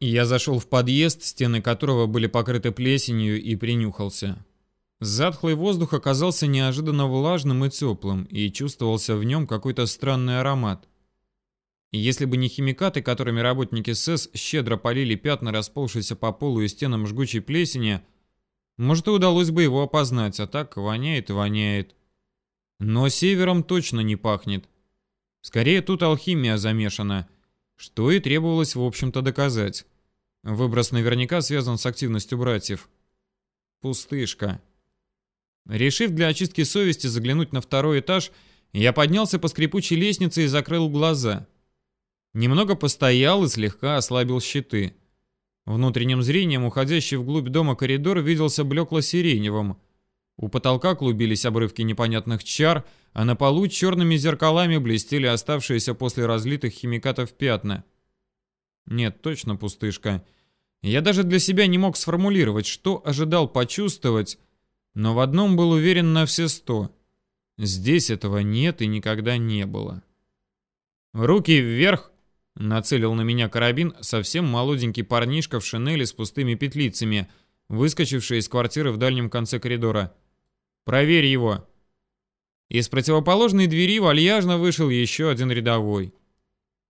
Я зашел в подъезд, стены которого были покрыты плесенью, и принюхался. Затхлый воздух оказался неожиданно влажным и теплым, и чувствовался в нем какой-то странный аромат. Если бы не химикаты, которыми работники СЭС щедро полили пятна, расползшиеся по полу и стенам жгучей плесени, может и удалось бы его опознать, а так воняет и воняет. Но севером точно не пахнет. Скорее тут алхимия замешана, что и требовалось в общем-то доказать. Выброс наверняка связан с активностью братьев. Пустышка. Решив для очистки совести заглянуть на второй этаж, я поднялся по скрипучей лестнице и закрыл глаза. Немного постоял и слегка ослабил щиты. Внутренним зрением уходящий вглубь дома коридор виделся блекло-сиреневым. У потолка клубились обрывки непонятных чар, а на полу черными зеркалами блестели оставшиеся после разлитых химикатов пятна. Нет, точно пустышка. Я даже для себя не мог сформулировать, что ожидал почувствовать, но в одном был уверен на все сто. Здесь этого нет и никогда не было. «Руки вверх!» — нацелил на меня карабин совсем молоденький парнишка в шинели с пустыми петлицами, выскочивший из квартиры в дальнем конце коридора. «Проверь его!» Из противоположной двери вальяжно вышел еще один рядовой.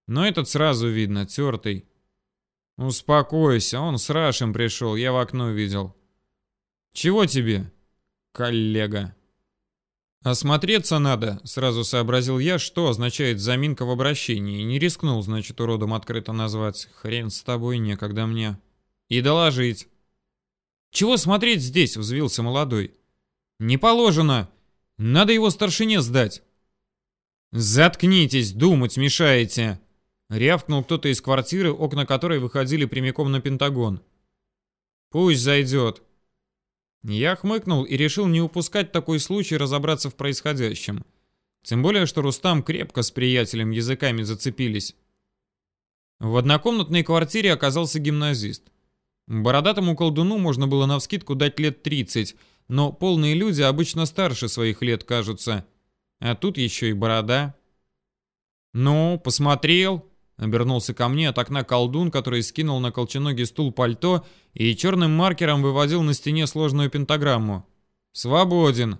Но этот сразу видно, тертый. «Успокойся, он с Рашем пришел, я в окно видел». «Чего тебе?» коллега. «Осмотреться надо», — сразу сообразил я, что означает заминка в обращении, не рискнул, значит, уродом открыто назвать. Хрен с тобой, некогда мне. И доложить. «Чего смотреть здесь?» — взвился молодой. «Не положено. Надо его старшине сдать». «Заткнитесь, думать мешаете!» Рявкнул кто-то из квартиры, окна которой выходили прямиком на Пентагон. «Пусть зайдет», я хмыкнул и решил не упускать такой случай разобраться в происходящем. Тем более, что Рустам крепко с приятелем языками зацепились. В однокомнатной квартире оказался гимназист. Бородатому колдуну можно было навскидку дать лет 30, но полные люди обычно старше своих лет кажутся. А тут еще и борода. «Ну, посмотрел?» Обернулся ко мне от окна колдун, который скинул на колченогий стул пальто и черным маркером выводил на стене сложную пентаграмму. «Свободен!»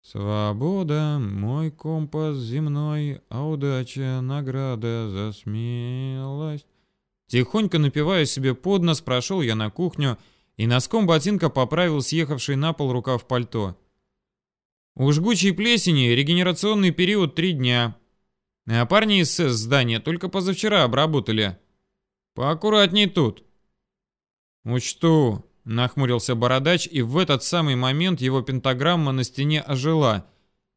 «Свобода, мой компас земной, а удача, награда за смелость». Тихонько напивая себе под нос, прошел я на кухню и носком ботинка поправил съехавший на пол рукав пальто. У жгучей плесени регенерационный период три дня. А парни из СЭС здания только позавчера обработали. Поаккуратней тут. Учту, нахмурился бородач, и в этот самый момент его пентаграмма на стене ожила,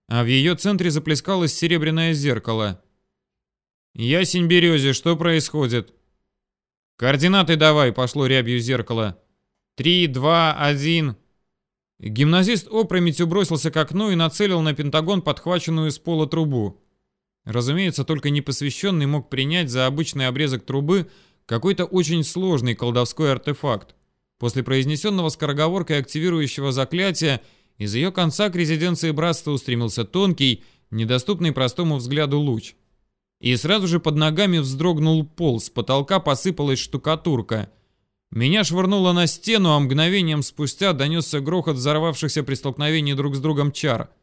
а в ее центре заплескалось серебряное зеркало. «Ясень березе, что происходит?» «Координаты давай», — пошло рябью зеркало. «Три, два, один...» Гимназист опрометью бросился к окну и нацелил на Пентагон подхваченную с пола трубу. Разумеется, только непосвященный мог принять за обычный обрезок трубы какой-то очень сложный колдовской артефакт. После произнесенного скороговоркой активирующего заклятия из ее конца к резиденции братства устремился тонкий, недоступный простому взгляду луч. И сразу же под ногами вздрогнул пол, с потолка посыпалась штукатурка. Меня швырнуло на стену, а мгновением спустя донесся грохот взорвавшихся при столкновении друг с другом чар –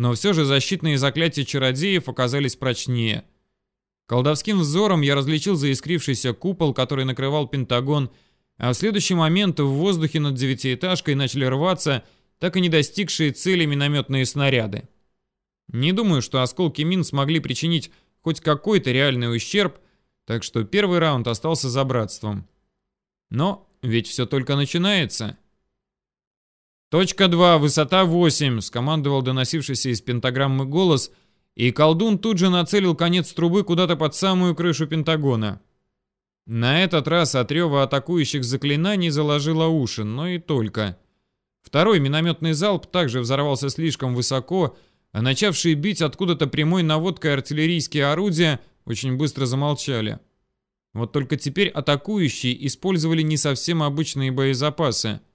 но все же защитные заклятия чародеев оказались прочнее. Колдовским взором я различил заискрившийся купол, который накрывал Пентагон, а в следующий момент в воздухе над девятиэтажкой начали рваться так и не достигшие цели минометные снаряды. Не думаю, что осколки мин смогли причинить хоть какой-то реальный ущерб, так что первый раунд остался за братством. Но ведь все только начинается. «Точка 2, высота 8», — скомандовал доносившийся из пентаграммы голос, и колдун тут же нацелил конец трубы куда-то под самую крышу Пентагона. На этот раз от рева атакующих заклинаний заложило уши, но и только. Второй минометный залп также взорвался слишком высоко, а начавшие бить откуда-то прямой наводкой артиллерийские орудия очень быстро замолчали. Вот только теперь атакующие использовали не совсем обычные боезапасы —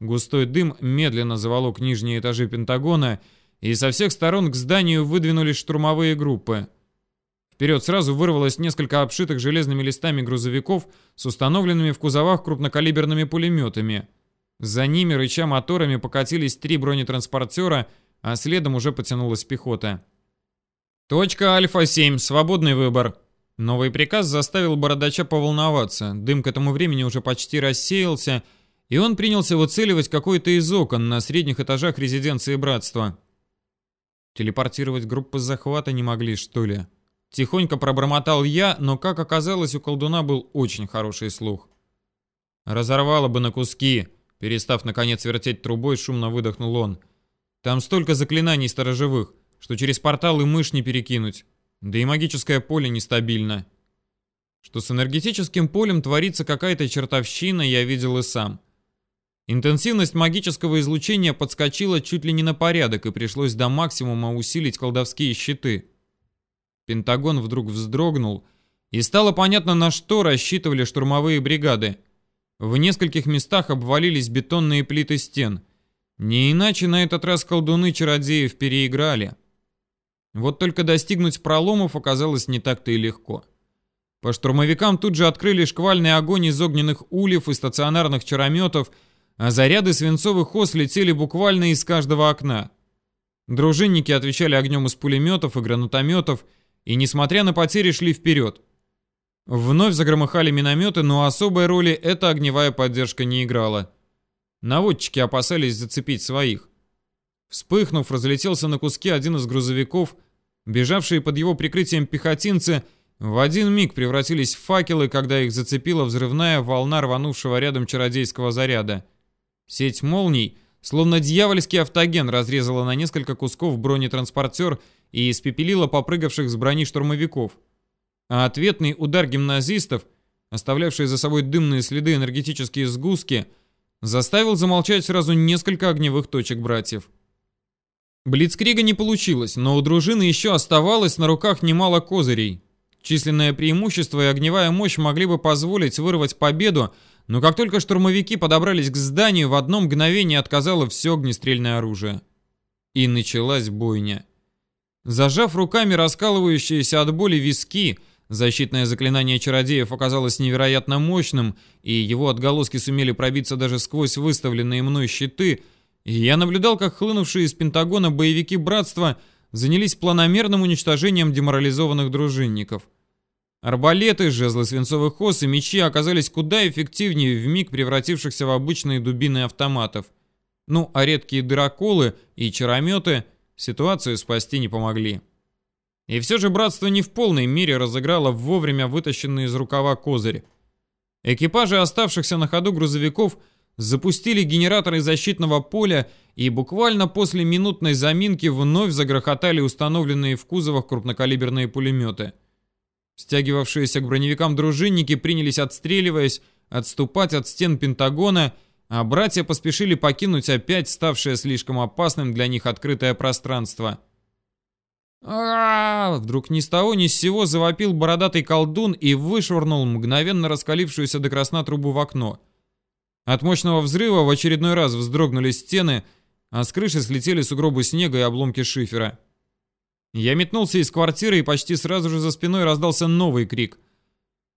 Густой дым медленно заволок нижние этажи Пентагона, и со всех сторон к зданию выдвинулись штурмовые группы. Вперед сразу вырвалось несколько обшитых железными листами грузовиков с установленными в кузовах крупнокалиберными пулеметами. За ними, рыча моторами, покатились три бронетранспортера, а следом уже потянулась пехота. «Точка Альфа-7, свободный выбор». Новый приказ заставил бородача поволноваться. Дым к этому времени уже почти рассеялся, и он принялся выцеливать какой-то из окон на средних этажах резиденции братства. Телепортировать группы захвата не могли, что ли? Тихонько пробормотал я, но, как оказалось, у колдуна был очень хороший слух. Разорвало бы на куски, перестав наконец вертеть трубой, шумно выдохнул он. Там столько заклинаний сторожевых, что через портал и мышь не перекинуть. Да и магическое поле нестабильно. Что с энергетическим полем творится какая-то чертовщина, я видел и сам. Интенсивность магического излучения подскочила чуть ли не на порядок, и пришлось до максимума усилить колдовские щиты. Пентагон вдруг вздрогнул, и стало понятно, на что рассчитывали штурмовые бригады. В нескольких местах обвалились бетонные плиты стен. Не иначе на этот раз колдуны-чародеев переиграли. Вот только достигнуть проломов оказалось не так-то и легко. По штурмовикам тут же открыли шквальный огонь из огненных ульев и стационарных чарометов, а заряды свинцовых ос летели буквально из каждого окна. Дружинники отвечали огнем из пулеметов и гранатометов, и, несмотря на потери, шли вперед. Вновь загромыхали минометы, но особой роли эта огневая поддержка не играла. Наводчики опасались зацепить своих. Вспыхнув, разлетелся на куски один из грузовиков, бежавшие под его прикрытием пехотинцы в один миг превратились в факелы, когда их зацепила взрывная волна рванувшего рядом чародейского заряда. Сеть молний, словно дьявольский автоген, разрезала на несколько кусков бронетранспортер и испепелила попрыгавших с брони штурмовиков. А ответный удар гимназистов, оставлявший за собой дымные следы энергетические сгустки, заставил замолчать сразу несколько огневых точек братьев. Блицкрига не получилось, но у дружины еще оставалось на руках немало козырей. Численное преимущество и огневая мощь могли бы позволить вырвать победу, но как только штурмовики подобрались к зданию, в одно мгновение отказало все огнестрельное оружие. И началась бойня. Зажав руками раскалывающиеся от боли виски, защитное заклинание чародеев оказалось невероятно мощным, и его отголоски сумели пробиться даже сквозь выставленные мной щиты, и я наблюдал, как хлынувшие из Пентагона боевики Братства занялись планомерным уничтожением деморализованных дружинников. Арбалеты, жезлы свинцовых ос и мечи оказались куда эффективнее в миг превратившихся в обычные дубины автоматов. Ну, а редкие дыроколы и чарометы – ситуацию спасти не помогли. И все же братство не в полной мере разыграло вовремя вытащенный из рукава козырь. Экипажи оставшихся на ходу грузовиков запустили генераторы защитного поля и буквально после минутной заминки вновь загрохотали установленные в кузовах крупнокалиберные пулеметы. Стягивавшиеся к броневикам дружинники принялись, отстреливаясь, отступать от стен Пентагона а братья поспешили покинуть опять ставшее слишком опасным для них открытое пространство. а, Вдруг ни с того ни с сего завопил бородатый колдун и вышвырнул мгновенно раскалившуюся до красна трубу в окно. От мощного взрыва в очередной раз вздрогнули стены, а с крыши слетели сугробы снега и обломки шифера. Я метнулся из квартиры и почти сразу же за спиной раздался новый крик.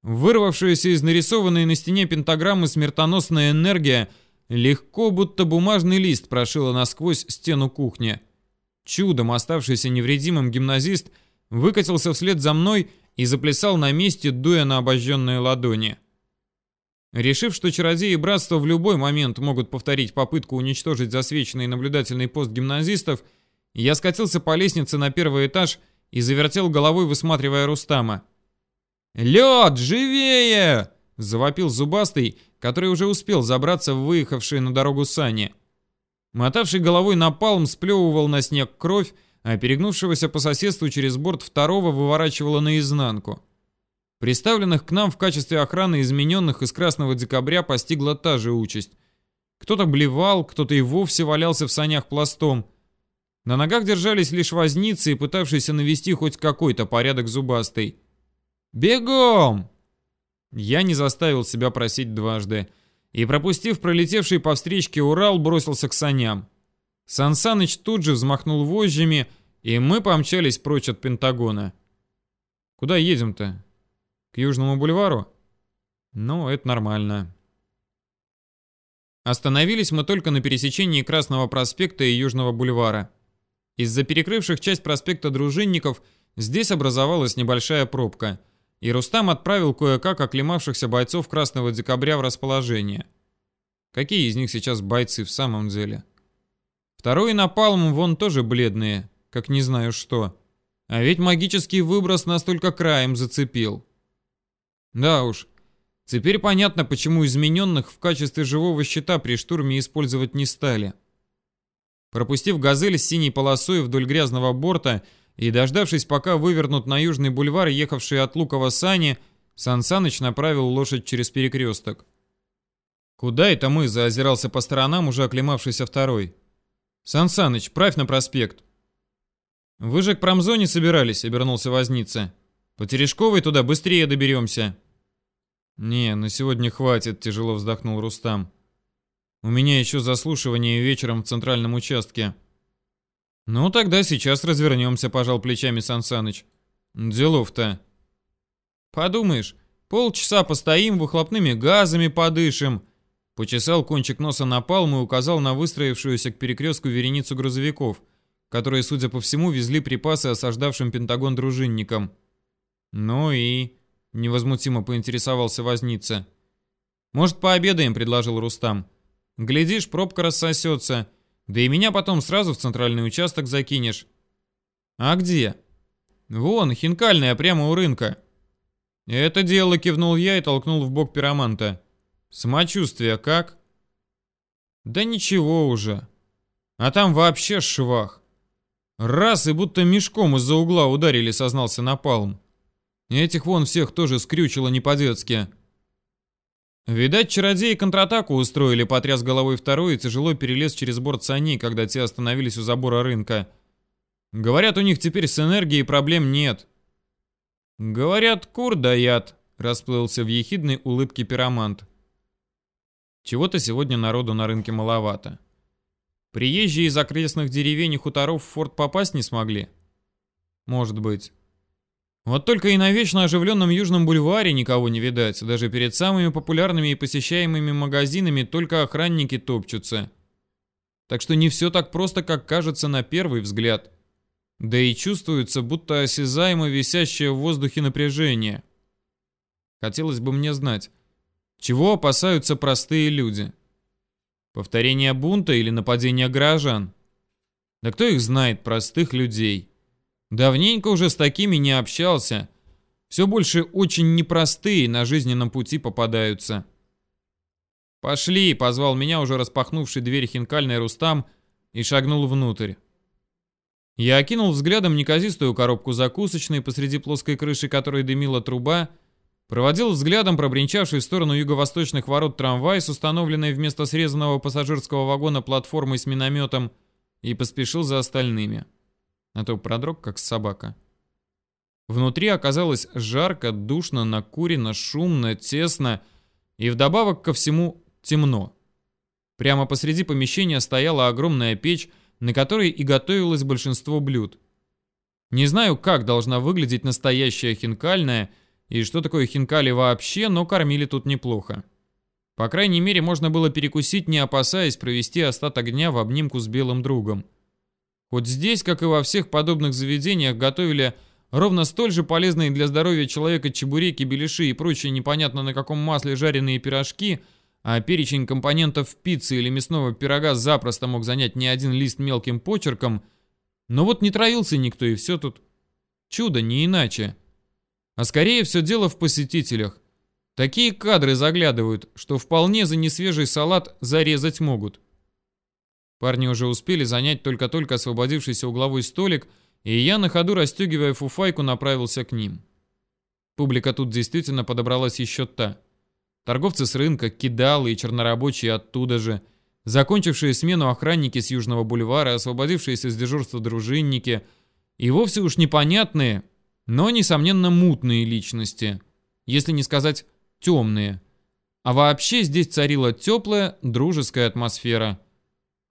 Вырвавшаяся из нарисованной на стене пентаграммы смертоносная энергия легко, будто бумажный лист, прошила насквозь стену кухни. Чудом оставшийся невредимым гимназист выкатился вслед за мной и заплясал на месте, дуя на обожженные ладони. Решив, что чародеи братства в любой момент могут повторить попытку уничтожить засвеченный наблюдательный пост гимназистов, я скатился по лестнице на первый этаж и завертел головой, высматривая Рустама. «Лед, живее!» — завопил зубастый, который уже успел забраться в выехавшие на дорогу сани. Мотавший головой напалм сплевывал на снег кровь, а перегнувшегося по соседству через борт второго выворачивало наизнанку. Приставленных к нам в качестве охраны измененных из Красного Декабря постигла та же участь. Кто-то блевал, кто-то и вовсе валялся в санях пластом. На ногах держались лишь возницы пытавшиеся навести хоть какой-то порядок зубастый. «Бегом!» Я не заставил себя просить дважды. И, пропустив пролетевший по встречке Урал, бросился к саням. Сансаныч тут же взмахнул вожжами, и мы помчались прочь от Пентагона. Куда едем-то? К Южному бульвару? Ну, это нормально. Остановились мы только на пересечении Красного проспекта и Южного бульвара. Из-за перекрывших часть проспекта дружинников здесь образовалась небольшая пробка, и Рустам отправил кое-как оклемавшихся бойцов Красного Декабря в расположение. Какие из них сейчас бойцы в самом деле? Второй напалм вон тоже бледные, как не знаю что. А ведь магический выброс настолько краем зацепил. Да уж, теперь понятно, почему измененных в качестве живого щита при штурме использовать не стали. Пропустив «Газель» с синей полосой вдоль грязного борта и дождавшись, пока вывернут на южный бульвар, ехавшие от Лукова сани, Сан Саныч направил лошадь через перекресток. «Куда это мы?» – заозирался по сторонам уже оклемавшийся второй. «Сан Саныч, правь на проспект». «Вы же к промзоне собирались», — обернулся возница. «По Терешковой туда быстрее доберемся». «Не, на сегодня хватит», — тяжело вздохнул Рустам. «У меня еще заслушивание вечером в центральном участке». «Ну, тогда сейчас развернемся», — пожал плечами Сан Саныч. «Делов-то». «Подумаешь, полчаса постоим, выхлопными газами подышим», Почесал кончик носа на палм и указал на выстроившуюся к перекрестку вереницу грузовиков, которые, судя по всему, везли припасы осаждавшим Пентагон дружинникам. «Ну и...» — невозмутимо поинтересовался возница. «Может, пообедаем?» — предложил Рустам. «Глядишь, пробка рассосется. Да и меня потом сразу в центральный участок закинешь». «А где?» «Вон, хинкальная, прямо у рынка». «Это дело», — кивнул я и толкнул в бок пироманта. Самочувствие как? Да ничего уже. А там вообще швах. Раз и будто мешком из-за угла ударили, сознался Напалм. Этих вон всех тоже скрючило не по-детски. Видать, чародеи контратаку устроили, потряс головой второй и тяжело перелез через борт саней, когда те остановились у забора рынка. Говорят, у них теперь с энергией проблем нет. Говорят, кур даят, расплылся в ехидной улыбке пиромант. Чего-то сегодня народу на рынке маловато. Приезжие из окрестных деревень и хуторов в форт попасть не смогли? Может быть. Вот только и на вечно оживленном Южном бульваре никого не видать. Даже перед самыми популярными и посещаемыми магазинами только охранники топчутся. Так что не все так просто, как кажется на первый взгляд. Да и чувствуется, будто осязаемо висящее в воздухе напряжение. Хотелось бы мне знать, чего опасаются простые люди? Повторение бунта или нападения горожан? Да кто их знает, простых людей? Давненько уже с такими не общался. Все больше очень непростые на жизненном пути попадаются. «Пошли!» — позвал меня уже распахнувший дверь хинкальный Рустам и шагнул внутрь. Я окинул взглядом неказистую коробку закусочной, посреди плоской крыши которой дымила труба, Проводил взглядом пробринчавший в сторону юго-восточных ворот трамвай с установленной вместо срезанного пассажирского вагона платформой с минометом и поспешил за остальными. А то продрог, как собака. Внутри оказалось жарко, душно, накурено, шумно, тесно и вдобавок ко всему темно. Прямо посреди помещения стояла огромная печь, на которой и готовилось большинство блюд. Не знаю, как должна выглядеть настоящая хинкальная, и что такое хинкали вообще, но кормили тут неплохо. По крайней мере, можно было перекусить, не опасаясь провести остаток дня в обнимку с белым другом. Хоть здесь, как и во всех подобных заведениях, готовили ровно столь же полезные для здоровья человека чебуреки, беляши и прочие непонятно на каком масле жареные пирожки, а перечень компонентов пиццы или мясного пирога запросто мог занять не один лист мелким почерком, но вот не троился никто и все тут. Чудо, не иначе. А скорее все дело в посетителях. Такие кадры заглядывают, что вполне за несвежий салат зарезать могут. Парни уже успели занять только-только освободившийся угловой столик, и я на ходу, расстегивая фуфайку, направился к ним. Публика тут действительно подобралась еще та. Торговцы с рынка, кидалы и чернорабочие оттуда же, закончившие смену охранники с Южного бульвара, освободившиеся с дежурства дружинники, и вовсе уж непонятные, но, несомненно, мутные личности, если не сказать темные. А вообще здесь царила теплая, дружеская атмосфера.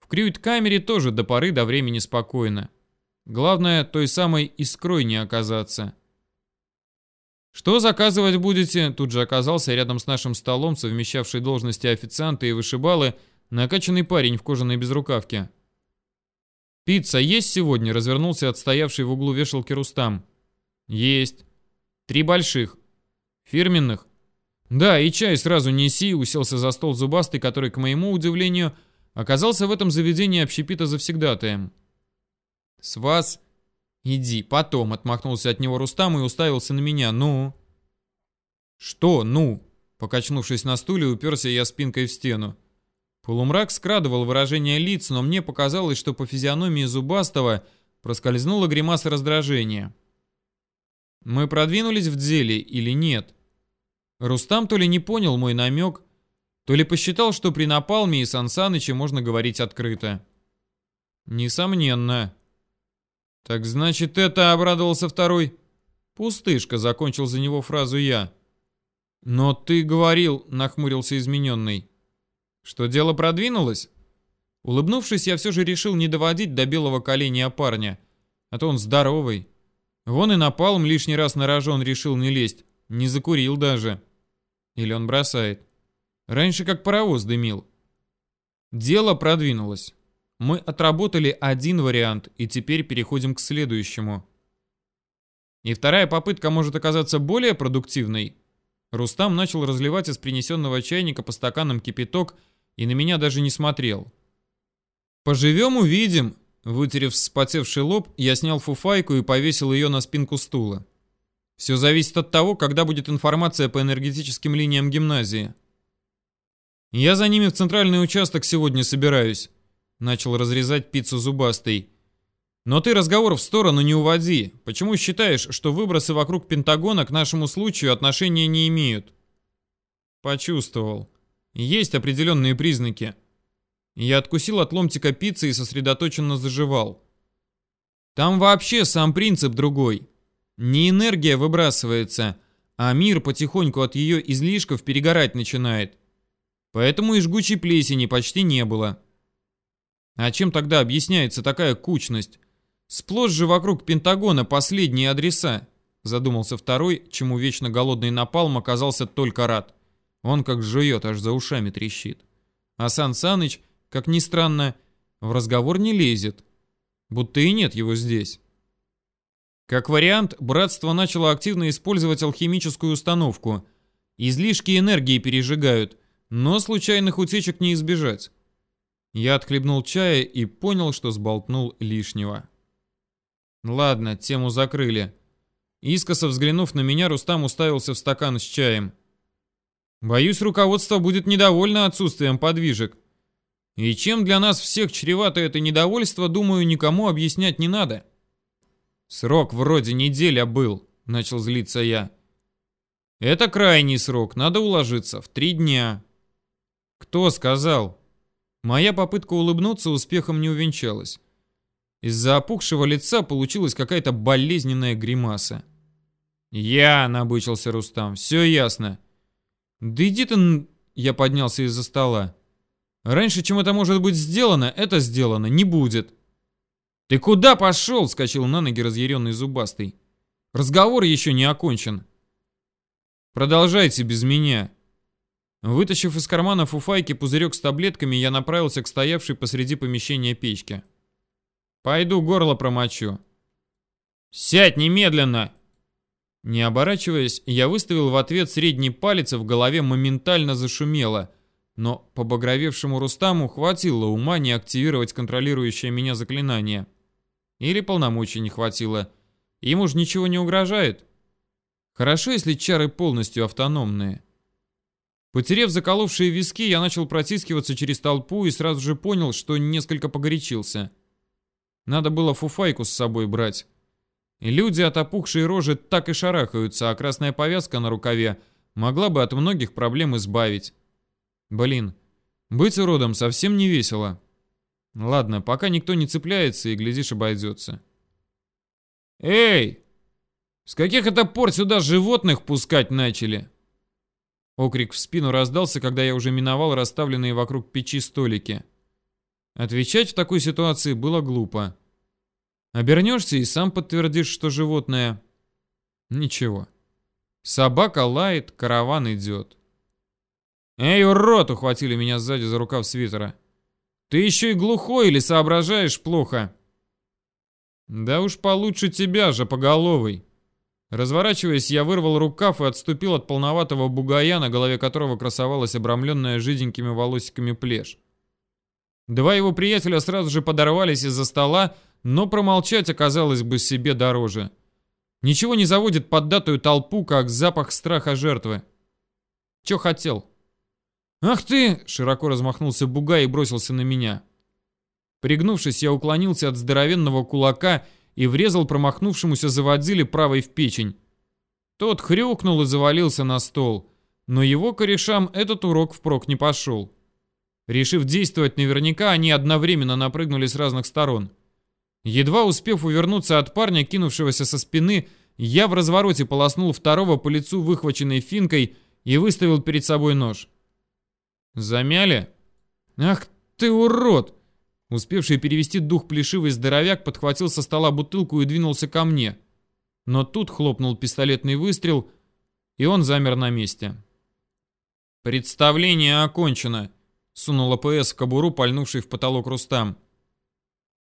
В крюит-камере тоже до поры до времени спокойно. Главное, той самой искрой не оказаться. «Что заказывать будете?» Тут же оказался рядом с нашим столом, совмещавший должности официанта и вышибалы, накачанный парень в кожаной безрукавке. «Пицца есть сегодня?» — развернулся отстоявший в углу вешалки Рустам. «Есть. Три больших. Фирменных?» «Да, и чай сразу неси», — уселся за стол зубастый, который, к моему удивлению, оказался в этом заведении общепита завсегдатаем. «С вас...» «Иди, потом», — отмахнулся от него Рустам и уставился на меня. «Ну?» «Что «ну?» Покачнувшись на стуле, уперся я спинкой в стену. Полумрак скрадывал выражение лиц, но мне показалось, что по физиономии Зубастого проскользнула гримаса раздражения. Мы продвинулись в деле или нет? Рустам то ли не понял мой намек, то ли посчитал, что при Напалме и Сансаныче можно говорить открыто. Несомненно. Так значит, это обрадовался второй. Пустышка, закончил за него фразу я. Но ты говорил, нахмурился измененный. Что дело продвинулось? Улыбнувшись, я все же решил не доводить до белого коленя парня. А то он здоровый. Вон и напалм лишний раз на рожон решил не лезть. Не закурил даже. Или он бросает. Раньше как паровоз дымил. Дело продвинулось. Мы отработали один вариант, и теперь переходим к следующему. И вторая попытка может оказаться более продуктивной. Рустам начал разливать из принесенного чайника по стаканам кипяток и на меня даже не смотрел. «Поживем, увидим!» Вытерев вспотевший лоб, я снял фуфайку и повесил ее на спинку стула. Все зависит от того, когда будет информация по энергетическим линиям гимназии. Я за ними в центральный участок сегодня собираюсь. Начал разрезать пиццу зубастый. Но ты разговор в сторону не уводи. Почему считаешь, что выбросы вокруг Пентагона к нашему случаю отношения не имеют? Почувствовал. Есть определенные признаки. Я откусил от ломтика пиццы и сосредоточенно заживал. Там вообще сам принцип другой. Не энергия выбрасывается, а мир потихоньку от ее излишков перегорать начинает. Поэтому и жгучей плесени почти не было. А чем тогда объясняется такая кучность? Сплошь же вокруг Пентагона последние адреса. Задумался второй, чему вечно голодный напалм оказался только рад. Он как жует, аж за ушами трещит. А Сан Саныч, как ни странно, в разговор не лезет. Будто и нет его здесь. Как вариант, братство начало активно использовать алхимическую установку. Излишки энергии пережигают, но случайных утечек не избежать. Я отхлебнул чая и понял, что сболтнул лишнего. Ладно, тему закрыли. Искоса взглянув на меня, Рустам уставился в стакан с чаем. Боюсь, руководство будет недовольно отсутствием подвижек. И чем для нас всех чревато это недовольство, думаю, никому объяснять не надо. Срок вроде неделя был, начал злиться я. Это крайний срок, надо уложиться в три дня. Кто сказал? Моя попытка улыбнуться успехом не увенчалась. Из-за опухшего лица получилась какая-то болезненная гримаса. «Я», — набычился Рустам, — «все ясно». «Да иди ты...» — я поднялся из-за стола. «Раньше, чем это может быть сделано, это сделано не будет». «Ты куда пошел?» — скачал на ноги разъяренный зубастый. «Разговор еще не окончен». «Продолжайте без меня», Вытащив из кармана фуфайки пузырек с таблетками, я направился к стоявшей посреди помещения печке. «Пойду горло промочу». «Сядь немедленно!» Не оборачиваясь, я выставил в ответ средний палец, и в голове моментально зашумело, но побагровевшему Рустаму хватило ума не активировать контролирующее меня заклинание. Или полномочий не хватило. Ему же ничего не угрожает. Хорошо, если чары полностью автономные. Потерев заколовшие виски, я начал протискиваться через толпу и сразу же понял, что несколько погорячился. Надо было фуфайку с собой брать. Люди от опухшей рожи так и шарахаются, а красная повязка на рукаве могла бы от многих проблем избавить. Блин, быть уродом совсем не весело. Ладно, пока никто не цепляется и, глядишь, обойдется. «Эй! С каких это пор сюда животных пускать начали?» Окрик в спину раздался, когда я уже миновал расставленные вокруг печи столики. Отвечать в такой ситуации было глупо. Обернешься и сам подтвердишь, что животное. Ничего. Собака лает, караван идет. «Эй, урод!» — ухватили меня сзади за рукав свитера. «Ты еще и глухой или соображаешь плохо?» «Да уж получше тебя же, поголовый!» Разворачиваясь, я вырвал рукав и отступил от полноватого бугая, на голове которого красовалась обрамленная жиденькими волосиками плешь. Два его приятеля сразу же подорвались из-за стола, но промолчать оказалось бы себе дороже. Ничего не заводит поддатую толпу, как запах страха жертвы. Че хотел? «Ах ты!» — широко размахнулся бугай и бросился на меня. Пригнувшись, я уклонился от здоровенного кулака и врезал промахнувшемуся заводиле правой в печень. Тот хрюкнул и завалился на стол, но его корешам этот урок впрок не пошел. Решив действовать наверняка, они одновременно напрыгнули с разных сторон. Едва успев увернуться от парня, кинувшегося со спины, я в развороте полоснул второго по лицу выхваченной финкой и выставил перед собой нож. Замяли? Ах ты урод! Успевший перевести дух плешивый здоровяк подхватил со стола бутылку и двинулся ко мне. Но тут хлопнул пистолетный выстрел, и он замер на месте. «Представление окончено», — сунул АПС в кобуру, пальнувший в потолок Рустам.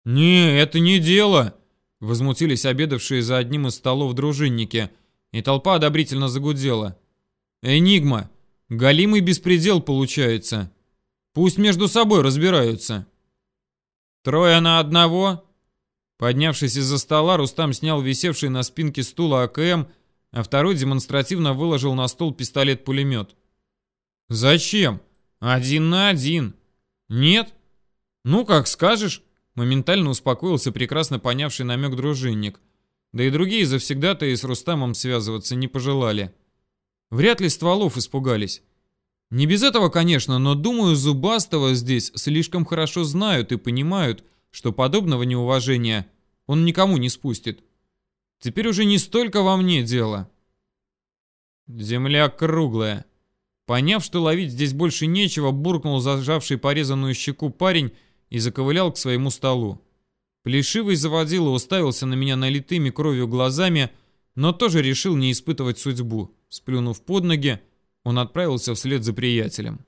«Не, это не дело!» — возмутились обедавшие за одним из столов дружинники, и толпа одобрительно загудела. «Энигма! Галимый беспредел получается! Пусть между собой разбираются!» «Трое на одного?» Поднявшись из-за стола, Рустам снял висевший на спинке стула АКМ, а второй демонстративно выложил на стол пистолет-пулемет. «Зачем? Один на один. Нет? Ну, как скажешь». Моментально успокоился прекрасно понявший намек дружинник. Да и другие завсегда-то и с Рустамом связываться не пожелали. Вряд ли стволов испугались. Не без этого, конечно, но, думаю, Зубастого здесь слишком хорошо знают и понимают, что подобного неуважения он никому не спустит. Теперь уже не столько во мне дело. Земля круглая. Поняв, что ловить здесь больше нечего, буркнул зажавший порезанную щеку парень и заковылял к своему столу. Плешивый заводила уставился на меня налитыми кровью глазами, но тоже решил не испытывать судьбу. Сплюнув под ноги, он отправился вслед за приятелем.